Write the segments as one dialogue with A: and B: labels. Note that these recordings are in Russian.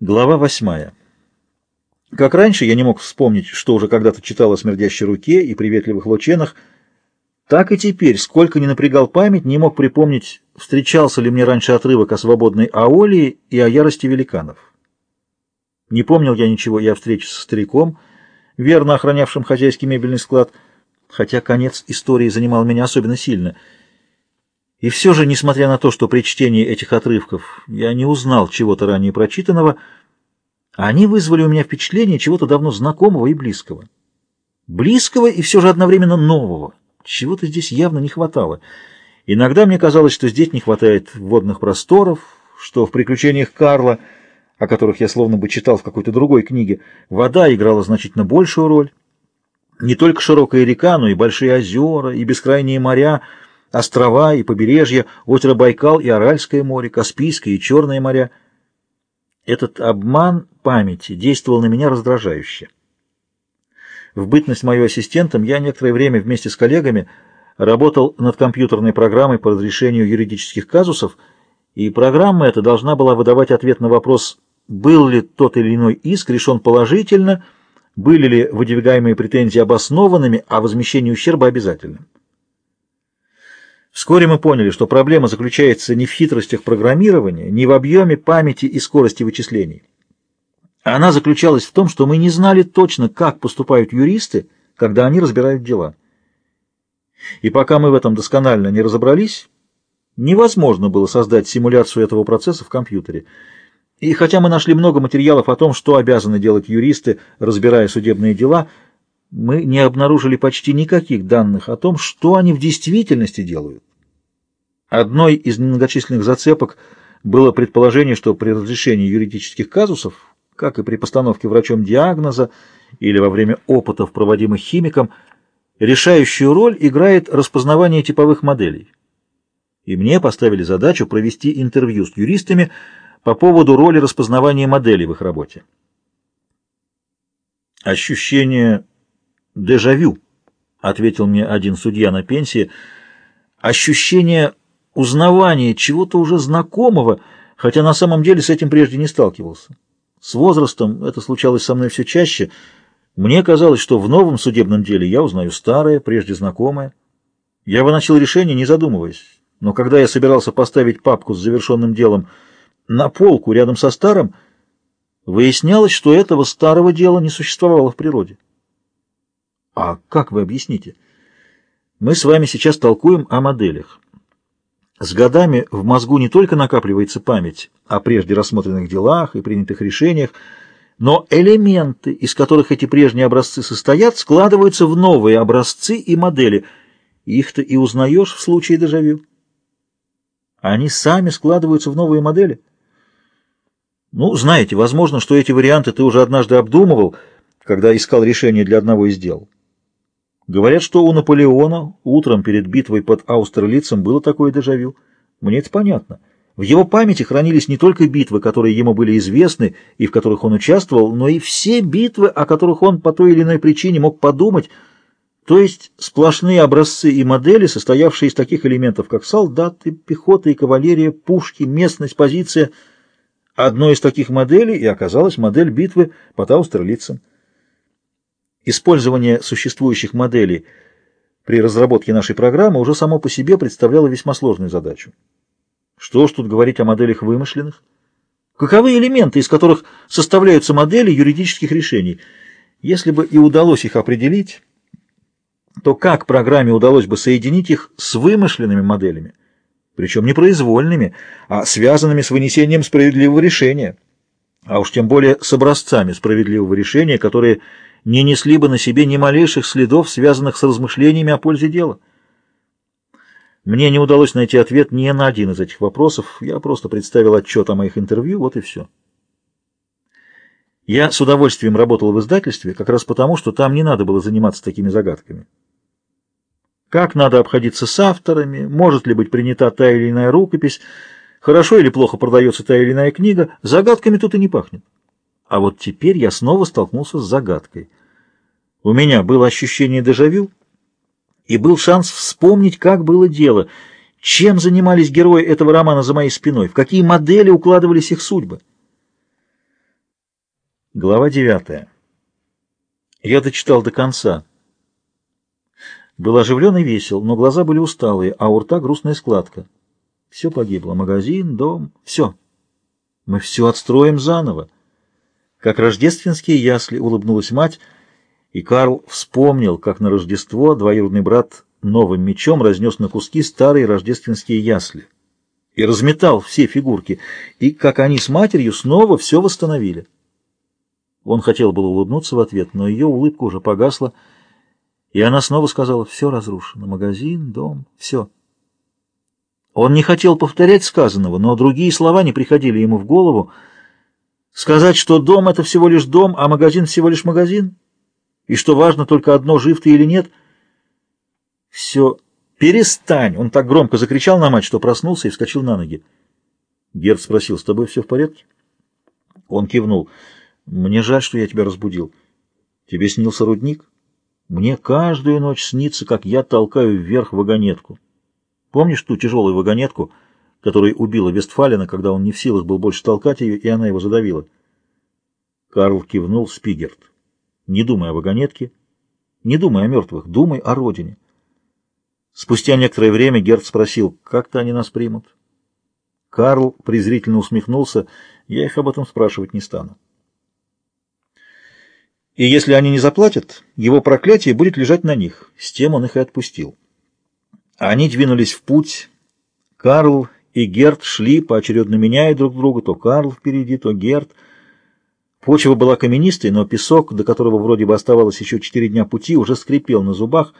A: Глава восьмая. Как раньше я не мог вспомнить, что уже когда-то читал о смердящей руке и приветливых лученах, так и теперь, сколько ни напрягал память, не мог припомнить, встречался ли мне раньше отрывок о свободной аолии и о ярости великанов. Не помнил я ничего и о встрече со стариком, верно охранявшим хозяйский мебельный склад, хотя конец истории занимал меня особенно сильно — и все же, несмотря на то, что при чтении этих отрывков я не узнал чего-то ранее прочитанного, они вызвали у меня впечатление чего-то давно знакомого и близкого. Близкого и все же одновременно нового. Чего-то здесь явно не хватало. Иногда мне казалось, что здесь не хватает водных просторов, что в «Приключениях Карла», о которых я словно бы читал в какой-то другой книге, вода играла значительно большую роль. Не только широкая река, но и большие озера, и бескрайние моря — острова и побережья, озеро Байкал и Аральское море, Каспийское и Черное моря. Этот обман памяти действовал на меня раздражающе. В бытность мою ассистентом я некоторое время вместе с коллегами работал над компьютерной программой по разрешению юридических казусов, и программа эта должна была выдавать ответ на вопрос, был ли тот или иной иск решен положительно, были ли выдвигаемые претензии обоснованными, а возмещение ущерба обязательным. Вскоре мы поняли, что проблема заключается не в хитростях программирования, не в объеме памяти и скорости вычислений. Она заключалась в том, что мы не знали точно, как поступают юристы, когда они разбирают дела. И пока мы в этом досконально не разобрались, невозможно было создать симуляцию этого процесса в компьютере. И хотя мы нашли много материалов о том, что обязаны делать юристы, разбирая судебные дела, мы не обнаружили почти никаких данных о том, что они в действительности делают. Одной из многочисленных зацепок было предположение, что при разрешении юридических казусов, как и при постановке врачом диагноза или во время опытов, проводимых химиком, решающую роль играет распознавание типовых моделей. И мне поставили задачу провести интервью с юристами по поводу роли распознавания моделей в их работе. Ощущение дежавю, ответил мне один судья на пенсии, ощущение узнавание чего-то уже знакомого, хотя на самом деле с этим прежде не сталкивался. С возрастом это случалось со мной все чаще. Мне казалось, что в новом судебном деле я узнаю старое, прежде знакомое. Я выносил решение, не задумываясь. Но когда я собирался поставить папку с завершенным делом на полку рядом со старым, выяснялось, что этого старого дела не существовало в природе. А как вы объясните? Мы с вами сейчас толкуем о моделях. С годами в мозгу не только накапливается память о прежде рассмотренных делах и принятых решениях, но элементы, из которых эти прежние образцы состоят, складываются в новые образцы и модели. Их-то и узнаешь в случае дежавю. Они сами складываются в новые модели. Ну, знаете, возможно, что эти варианты ты уже однажды обдумывал, когда искал решение для одного из дел. Говорят, что у Наполеона утром перед битвой под Аустерлицем было такое дежавю. Мне это понятно. В его памяти хранились не только битвы, которые ему были известны и в которых он участвовал, но и все битвы, о которых он по той или иной причине мог подумать, то есть сплошные образцы и модели, состоявшие из таких элементов, как солдаты, пехота и кавалерия, пушки, местность, позиция. Одной из таких моделей и оказалась модель битвы под Аустерлицем. Использование существующих моделей при разработке нашей программы уже само по себе представляло весьма сложную задачу. Что ж тут говорить о моделях вымышленных? Каковы элементы, из которых составляются модели юридических решений? Если бы и удалось их определить, то как программе удалось бы соединить их с вымышленными моделями? Причем не произвольными, а связанными с вынесением справедливого решения. А уж тем более с образцами справедливого решения, которые не несли бы на себе ни малейших следов, связанных с размышлениями о пользе дела. Мне не удалось найти ответ ни на один из этих вопросов, я просто представил отчет о моих интервью, вот и все. Я с удовольствием работал в издательстве, как раз потому, что там не надо было заниматься такими загадками. Как надо обходиться с авторами, может ли быть принята та или иная рукопись, хорошо или плохо продается та или иная книга, загадками тут и не пахнет. А вот теперь я снова столкнулся с загадкой. У меня было ощущение дежавю, и был шанс вспомнить, как было дело, чем занимались герои этого романа за моей спиной, в какие модели укладывались их судьбы. Глава девятая. Я дочитал до конца. Был оживлен и весел, но глаза были усталые, а у рта грустная складка. Все погибло. Магазин, дом, все. Мы все отстроим заново. Как рождественские ясли улыбнулась мать, и Карл вспомнил, как на Рождество двоюродный брат новым мечом разнес на куски старые рождественские ясли и разметал все фигурки, и как они с матерью снова все восстановили. Он хотел было улыбнуться в ответ, но ее улыбка уже погасла, и она снова сказала, все разрушено, магазин, дом, все. Он не хотел повторять сказанного, но другие слова не приходили ему в голову. Сказать, что дом — это всего лишь дом, а магазин — всего лишь магазин, и что важно только одно, жив ты или нет. Все «Перестань!» Он так громко закричал на мать, что проснулся и вскочил на ноги. Герд спросил, «С тобой все в порядке?» Он кивнул. «Мне жаль, что я тебя разбудил. Тебе снился рудник? Мне каждую ночь снится, как я толкаю вверх вагонетку. Помнишь ту тяжелую вагонетку, которая убила Вестфалина, когда он не в силах был больше толкать ее, и она его задавила?» Карл кивнул Спигерт. «Не думай о вагонетке, не думай о мертвых, думай о родине». Спустя некоторое время Герд спросил, как-то они нас примут. Карл презрительно усмехнулся, я их об этом спрашивать не стану. И если они не заплатят, его проклятие будет лежать на них. С тем он их и отпустил. Они двинулись в путь. Карл и Герд шли, поочередно меняя друг друга, то Карл впереди, то Герд. Почва была каменистой, но песок, до которого вроде бы оставалось еще четыре дня пути, уже скрипел на зубах,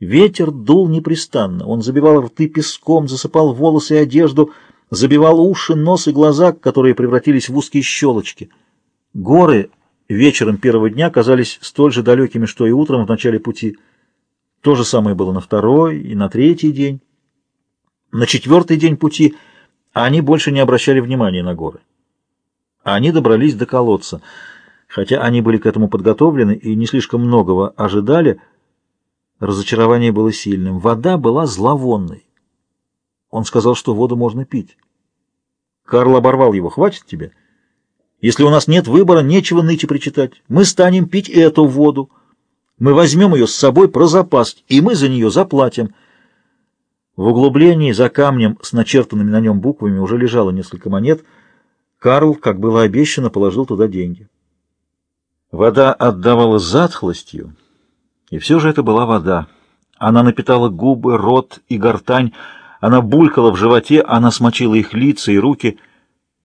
A: Ветер дул непрестанно, он забивал рты песком, засыпал волосы и одежду, забивал уши, нос и глаза, которые превратились в узкие щелочки. Горы вечером первого дня казались столь же далекими, что и утром в начале пути. То же самое было на второй и на третий день. На четвертый день пути они больше не обращали внимания на горы. Они добрались до колодца. Хотя они были к этому подготовлены и не слишком многого ожидали, Разочарование было сильным. Вода была зловонной. Он сказал, что воду можно пить. Карл оборвал его. «Хватит тебе? Если у нас нет выбора, нечего ныть и причитать. Мы станем пить эту воду. Мы возьмем ее с собой про запас, и мы за нее заплатим». В углублении за камнем с начертанными на нем буквами уже лежало несколько монет. Карл, как было обещано, положил туда деньги. Вода отдавала затхлостью. И все же это была вода. Она напитала губы, рот и гортань, она булькала в животе, она смочила их лица и руки —